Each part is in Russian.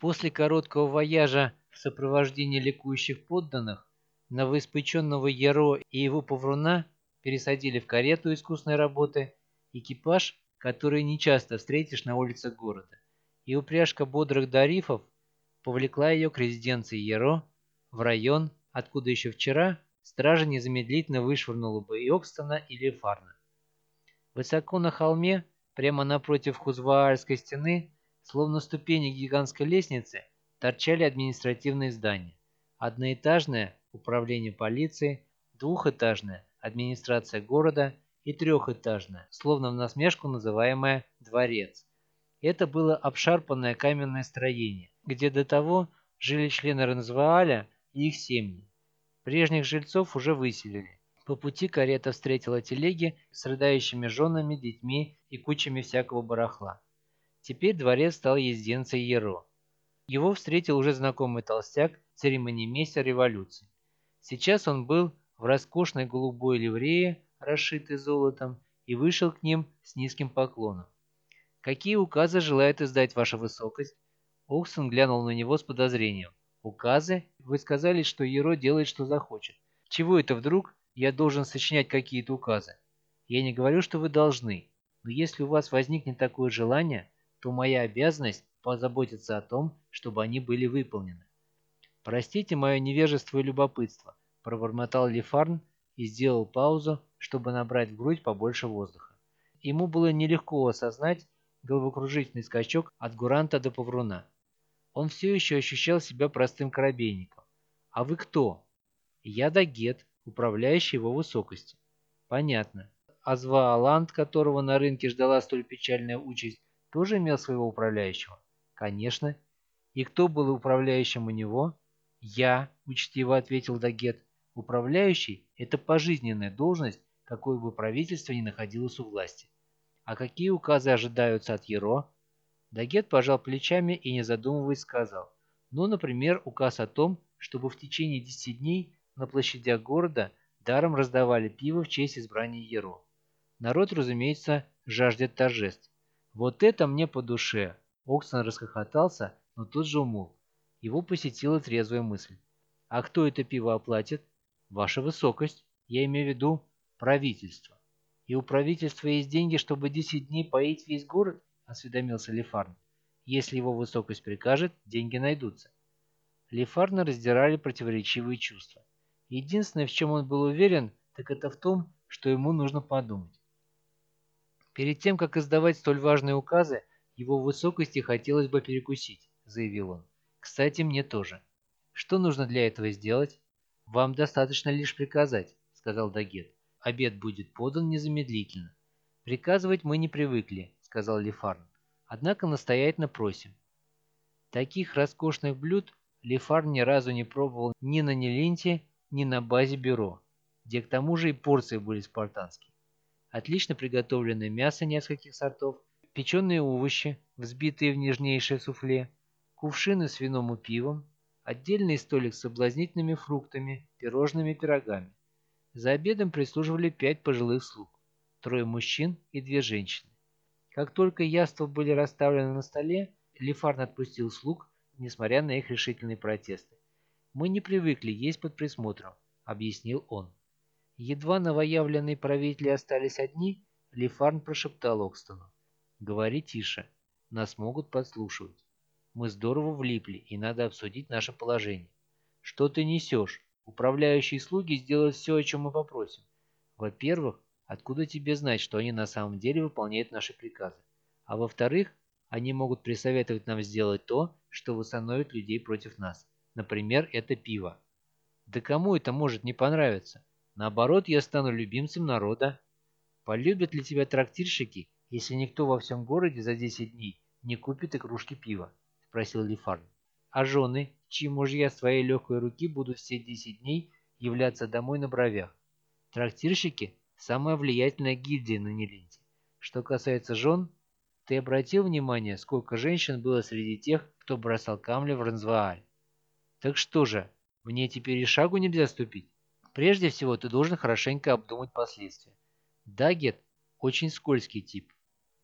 После короткого вояжа в сопровождении ликующих подданных новоиспеченного Яро и его повруна пересадили в карету искусной работы, экипаж, который нечасто встретишь на улицах города, и упряжка бодрых дарифов повлекла ее к резиденции Яро в район, откуда еще вчера стража незамедлительно вышвырнула бы и Окстона, или Фарна. Высоко на холме, прямо напротив Хузваальской стены, словно ступени гигантской лестницы, торчали административные здания. Одноэтажное – управление полиции, двухэтажное – администрация города и трехэтажное, словно в насмешку называемое «дворец». Это было обшарпанное каменное строение, где до того жили члены Ранзвааля и их семьи. Прежних жильцов уже выселили. По пути карета встретила телеги с рыдающими женами, детьми и кучами всякого барахла. Теперь дворец стал езденцей Еро. Его встретил уже знакомый толстяк, церемонимейстер революции. Сейчас он был в роскошной голубой ливрее, расшитой золотом, и вышел к ним с низким поклоном. «Какие указы желает издать ваша высокость?» Оксон глянул на него с подозрением. «Указы? Вы сказали, что Еро делает, что захочет. Чего это вдруг я должен сочинять какие-то указы? Я не говорю, что вы должны, но если у вас возникнет такое желание, то моя обязанность позаботиться о том, чтобы они были выполнены». «Простите мое невежество и любопытство», – пробормотал Лефарн и сделал паузу, чтобы набрать в грудь побольше воздуха. Ему было нелегко осознать, головокружительный скачок от Гуранта до Павруна. Он все еще ощущал себя простым корабейником. «А вы кто?» «Я Дагет, управляющий его высокости». «Понятно. А Звааланд, которого на рынке ждала столь печальная участь, тоже имел своего управляющего?» «Конечно. И кто был управляющим у него?» «Я», – учтиво ответил Дагет. «Управляющий – это пожизненная должность, какой бы правительство ни находилось у власти». А какие указы ожидаются от Еро? Дагет пожал плечами и, не задумываясь, сказал. Ну, например, указ о том, чтобы в течение 10 дней на площадях города даром раздавали пиво в честь избрания Еро. Народ, разумеется, жаждет торжеств. Вот это мне по душе. Оксон расхохотался, но тут же умолк. Его посетила трезвая мысль. А кто это пиво оплатит? Ваша высокость. Я имею в виду правительство. «И у правительства есть деньги, чтобы 10 дней поить весь город?» – осведомился Лефарн. «Если его высокость прикажет, деньги найдутся». Лефарна раздирали противоречивые чувства. Единственное, в чем он был уверен, так это в том, что ему нужно подумать. Перед тем, как издавать столь важные указы, его высокости хотелось бы перекусить, заявил он. Кстати, мне тоже. Что нужно для этого сделать? Вам достаточно лишь приказать, сказал Дагет. Обед будет подан незамедлительно. Приказывать мы не привыкли, сказал Лефарн. Однако настоятельно просим. Таких роскошных блюд Лефарн ни разу не пробовал ни на Неленте, ни на базе бюро, где к тому же и порции были спартанские. Отлично приготовленное мясо нескольких сортов, печеные овощи, взбитые в нежнейшее суфле, кувшины с вином и пивом, отдельный столик с соблазнительными фруктами, пирожными пирогами. За обедом прислуживали пять пожилых слуг, трое мужчин и две женщины. Как только яства были расставлены на столе, Лефарн отпустил слуг, несмотря на их решительные протесты. «Мы не привыкли есть под присмотром», — объяснил он. Едва новоявленные правители остались одни, Лефарн прошептал Окстону. «Говори тише, нас могут подслушивать. Мы здорово влипли, и надо обсудить наше положение. Что ты несешь?» Управляющие слуги сделают все, о чем мы попросим. Во-первых, откуда тебе знать, что они на самом деле выполняют наши приказы? А во-вторых, они могут присоветовать нам сделать то, что восстановит людей против нас. Например, это пиво. Да кому это может не понравиться? Наоборот, я стану любимцем народа. Полюбят ли тебя трактирщики, если никто во всем городе за 10 дней не купит и кружки пива? Спросил Лефарн. А жены, чьи мужья своей легкой руки будут все 10 дней являться домой на бровях. Трактирщики – самая влиятельная гильдия на Неленте. Что касается жен, ты обратил внимание, сколько женщин было среди тех, кто бросал камни в Ранзвааль? Так что же, мне теперь и шагу нельзя ступить? Прежде всего, ты должен хорошенько обдумать последствия. Дагет – очень скользкий тип.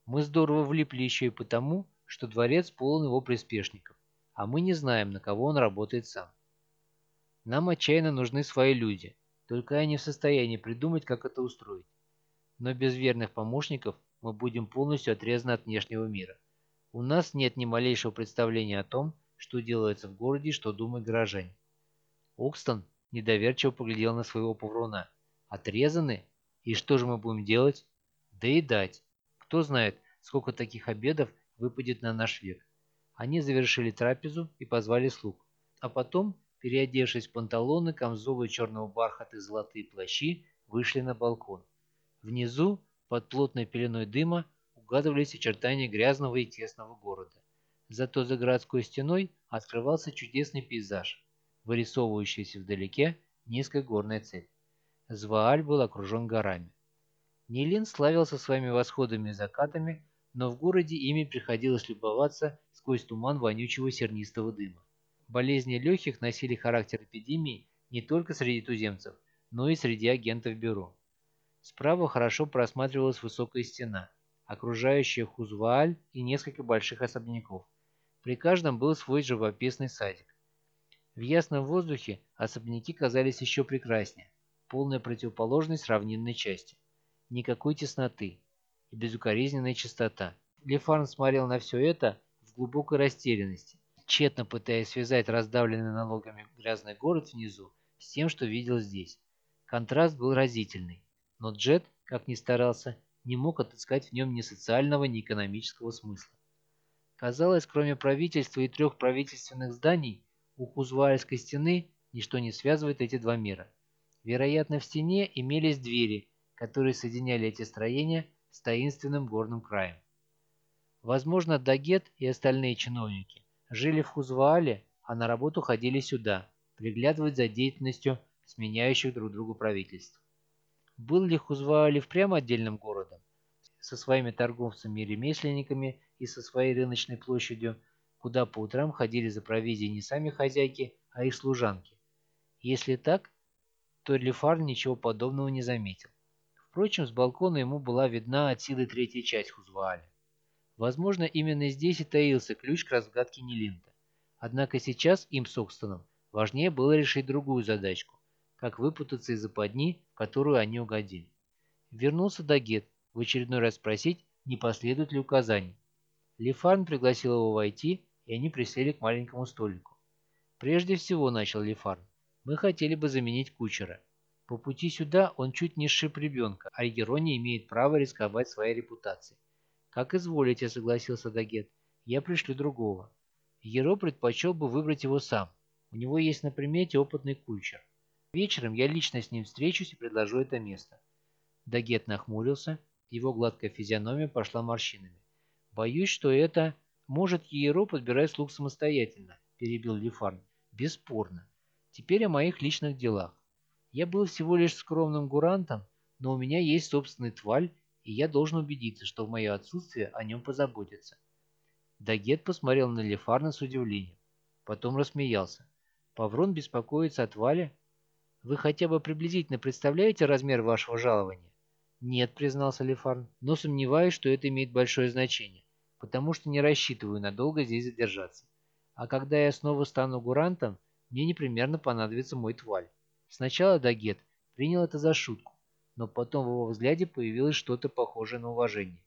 Мы здорово влипли еще и потому, что дворец полон его приспешников. а мы не знаем, на кого он работает сам. Нам отчаянно нужны свои люди, только я не в состоянии придумать, как это устроить. Но без верных помощников мы будем полностью отрезаны от внешнего мира. У нас нет ни малейшего представления о том, что делается в городе и что думают горожане. Окстон недоверчиво поглядел на своего повруна. Отрезаны? И что же мы будем делать? Да и дать. Кто знает, сколько таких обедов выпадет на наш век. Они завершили трапезу и позвали слуг. А потом, переодевшись в панталоны, камзолы черного бархата и золотые плащи, вышли на балкон. Внизу, под плотной пеленой дыма, угадывались очертания грязного и тесного города. Зато за городской стеной открывался чудесный пейзаж, вырисовывающийся вдалеке низкая горная цепь. Звааль был окружен горами. Нилин славился своими восходами и закатами, но в городе ими приходилось любоваться сквозь туман вонючего сернистого дыма. Болезни легких носили характер эпидемии не только среди туземцев, но и среди агентов бюро. Справа хорошо просматривалась высокая стена, окружающая Хузвааль и несколько больших особняков. При каждом был свой живописный садик. В ясном воздухе особняки казались еще прекраснее, полная противоположность равнинной части никакой тесноты и безукоризненная чистота. Лефарн смотрел на все это в глубокой растерянности, тщетно пытаясь связать раздавленный налогами грязный город внизу с тем, что видел здесь. Контраст был разительный, но Джет, как ни старался, не мог отыскать в нем ни социального, ни экономического смысла. Казалось, кроме правительства и трех правительственных зданий, у Хузваальской стены ничто не связывает эти два мира. Вероятно, в стене имелись двери, которые соединяли эти строения с таинственным горным краем. Возможно, Дагет и остальные чиновники жили в Хузваале, а на работу ходили сюда, приглядывать за деятельностью сменяющих друг другу правительств. Был ли Хузваале впрямь отдельным городом, со своими торговцами и ремесленниками и со своей рыночной площадью, куда по утрам ходили за провизией не сами хозяйки, а их служанки? Если так, то Лефар ничего подобного не заметил. Впрочем, с балкона ему была видна от силы третья часть Хузвааля. Возможно, именно здесь и таился ключ к разгадке Нелинта. Однако сейчас им с Окстоном важнее было решить другую задачку – как выпутаться из западни, в которую они угодили. Вернулся Дагет в очередной раз спросить, не последует ли указаний. Лефарн пригласил его войти, и они присели к маленькому столику. «Прежде всего», – начал Лефарн, – «мы хотели бы заменить кучера. По пути сюда он чуть не сшиб ребенка, а Геро не имеет права рисковать своей репутацией. «Как изволите», — согласился Дагет. «Я пришлю другого». Геро предпочел бы выбрать его сам. У него есть на примете опытный кучер. Вечером я лично с ним встречусь и предложу это место. Дагет нахмурился, его гладкая физиономия пошла морщинами. «Боюсь, что это...» «Может, Еро подбирать слуг самостоятельно», — перебил Лефарн. «Бесспорно. Теперь о моих личных делах. Я был всего лишь скромным гурантом, но у меня есть собственный тваль, и я должен убедиться, что в мое отсутствие о нем позаботятся. Дагет посмотрел на Лефарна с удивлением. Потом рассмеялся. Паврон беспокоится о твале? Вы хотя бы приблизительно представляете размер вашего жалования? Нет, признался Лефарн, но сомневаюсь, что это имеет большое значение, потому что не рассчитываю надолго здесь задержаться. А когда я снова стану гурантом, мне непременно понадобится мой тваль. Сначала Дагет принял это за шутку, но потом в его взгляде появилось что-то похожее на уважение.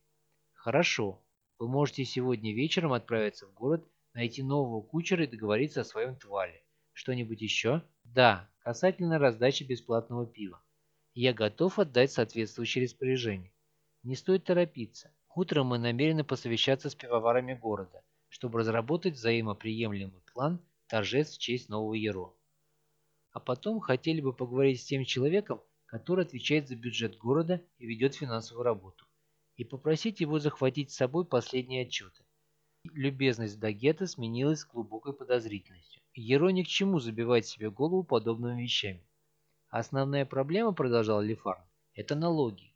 «Хорошо. Вы можете сегодня вечером отправиться в город, найти нового кучера и договориться о своем твале. Что-нибудь еще?» «Да, касательно раздачи бесплатного пива. Я готов отдать соответствующее распоряжение. Не стоит торопиться. Утром мы намерены посовещаться с пивоварами города, чтобы разработать взаимоприемлемый план торжеств в честь нового Еро а потом хотели бы поговорить с тем человеком, который отвечает за бюджет города и ведет финансовую работу, и попросить его захватить с собой последние отчеты. Любезность Дагета сменилась глубокой подозрительностью. Еро ни к чему забивать себе голову подобными вещами. Основная проблема, продолжал Лефарн, это налоги.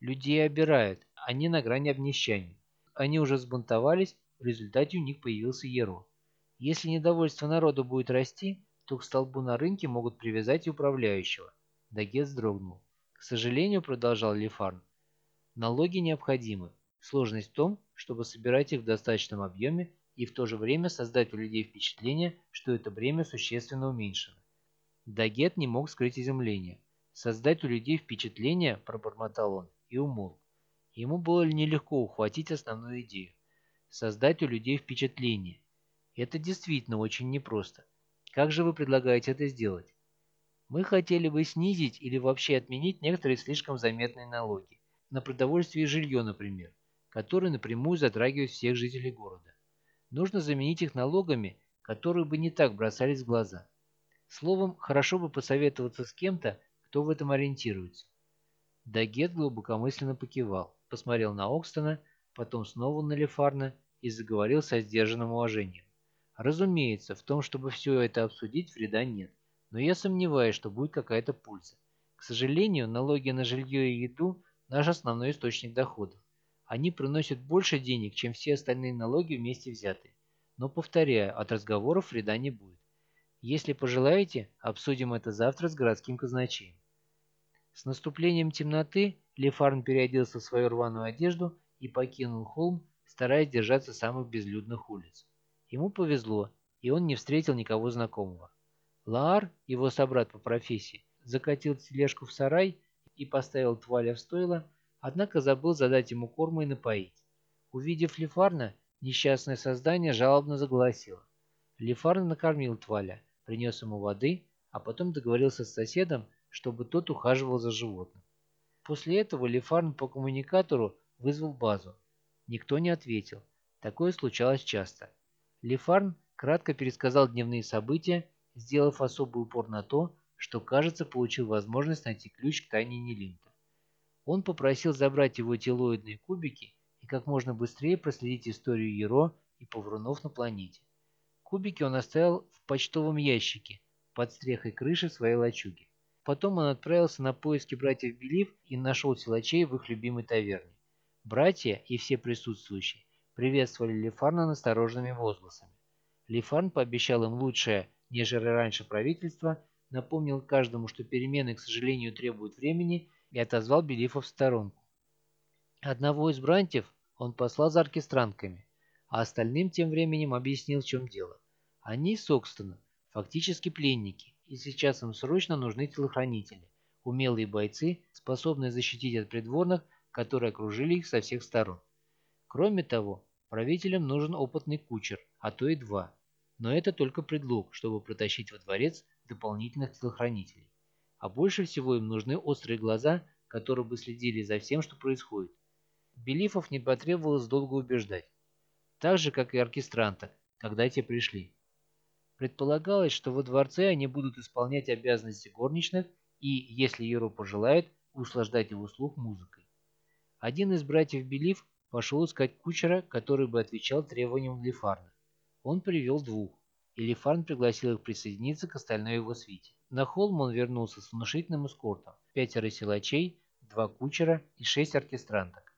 Людей обирают, они на грани обнищания. Они уже сбунтовались, в результате у них появился Еро. Если недовольство народа будет расти, то к столбу на рынке могут привязать и управляющего. Дагет вздрогнул. К сожалению, продолжал Лефарн, налоги необходимы. Сложность в том, чтобы собирать их в достаточном объеме и в то же время создать у людей впечатление, что это бремя существенно уменьшено. Дагет не мог скрыть изумление. Создать у людей впечатление, пробормотал он, и умолк. Ему было нелегко ухватить основную идею. Создать у людей впечатление. Это действительно очень непросто. Как же вы предлагаете это сделать? Мы хотели бы снизить или вообще отменить некоторые слишком заметные налоги. На продовольствие и жилье, например, которые напрямую затрагивают всех жителей города. Нужно заменить их налогами, которые бы не так бросались в глаза. Словом, хорошо бы посоветоваться с кем-то, кто в этом ориентируется. Дагет глубокомысленно покивал, посмотрел на Окстона, потом снова на Лефарна и заговорил со сдержанным уважением. Разумеется, в том, чтобы все это обсудить, вреда нет но я сомневаюсь, что будет какая-то польза. К сожалению, налоги на жилье и еду – наш основной источник доходов. Они приносят больше денег, чем все остальные налоги вместе взятые. Но, повторяю, от разговоров вреда не будет. Если пожелаете, обсудим это завтра с городским казначеем. С наступлением темноты Лефарн переоделся в свою рваную одежду и покинул холм, стараясь держаться самых безлюдных улиц. Ему повезло, и он не встретил никого знакомого. Лаар, его собрат по профессии, закатил тележку в сарай и поставил Тваля в стойло, однако забыл задать ему корму и напоить. Увидев Лефарна, несчастное создание жалобно загласило. Лефарн накормил Тваля, принес ему воды, а потом договорился с соседом, чтобы тот ухаживал за животным. После этого Лефарн по коммуникатору вызвал базу. Никто не ответил. Такое случалось часто. Лефарн кратко пересказал дневные события сделав особый упор на то, что, кажется, получил возможность найти ключ к тайне Нелинта. Он попросил забрать его телоидные кубики и как можно быстрее проследить историю Еро и поврунов на планете. Кубики он оставил в почтовом ящике под стрехой крыши своей лачуги. Потом он отправился на поиски братьев Белив и нашел силачей в их любимой таверне. Братья и все присутствующие приветствовали Лефарна настороженными возгласами. Лефарн пообещал им лучшее нежели раньше правительство, напомнил каждому, что перемены, к сожалению, требуют времени, и отозвал Белифа в сторонку. Одного из братьев он послал за оркестрантками, а остальным тем временем объяснил, в чем дело. Они с Окстона фактически пленники, и сейчас им срочно нужны телохранители, умелые бойцы, способные защитить от придворных, которые окружили их со всех сторон. Кроме того, правителям нужен опытный кучер, а то и два – но это только предлог, чтобы протащить во дворец дополнительных телохранителей. А больше всего им нужны острые глаза, которые бы следили за всем, что происходит. Белифов не потребовалось долго убеждать. Так же, как и оркестранта, когда те пришли. Предполагалось, что во дворце они будут исполнять обязанности горничных и, если Еро пожелает, услаждать его слух музыкой. Один из братьев Белив пошел искать кучера, который бы отвечал требованиям Лефарна. Он привел двух, и Лифарн пригласил их присоединиться к остальной его свите. На холм он вернулся с внушительным эскортом. Пятеро силачей, два кучера и шесть оркестранток.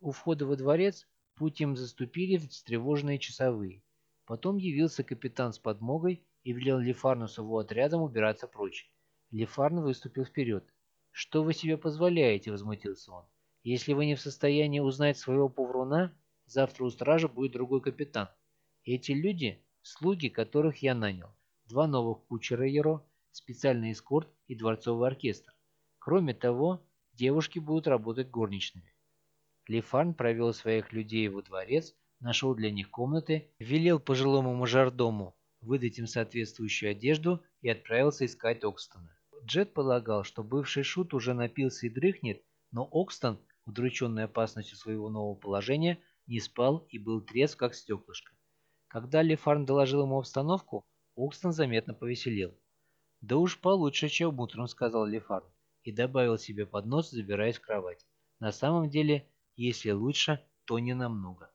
У входа во дворец путь им заступили встревоженные часовые. Потом явился капитан с подмогой и велел Лефарну с его отрядом убираться прочь. Лефарн выступил вперед. «Что вы себе позволяете?» – возмутился он. «Если вы не в состоянии узнать своего повруна, завтра у стражи будет другой капитан. Эти люди – слуги, которых я нанял. Два новых кучера Еро, специальный эскорт и дворцовый оркестр. Кроме того, девушки будут работать горничными. Лефарн провел своих людей во дворец, нашел для них комнаты, велел пожилому мажордому выдать им соответствующую одежду и отправился искать Окстона. Джет полагал, что бывший шут уже напился и дрыхнет, но Окстон, удрученный опасностью своего нового положения, не спал и был трезв, как стеклышко. Когда Лефарн доложил ему обстановку, Окстон заметно повеселел. «Да уж получше, чем утром», — сказал Лефарн, и добавил себе под нос, забираясь в кровать. «На самом деле, если лучше, то не намного».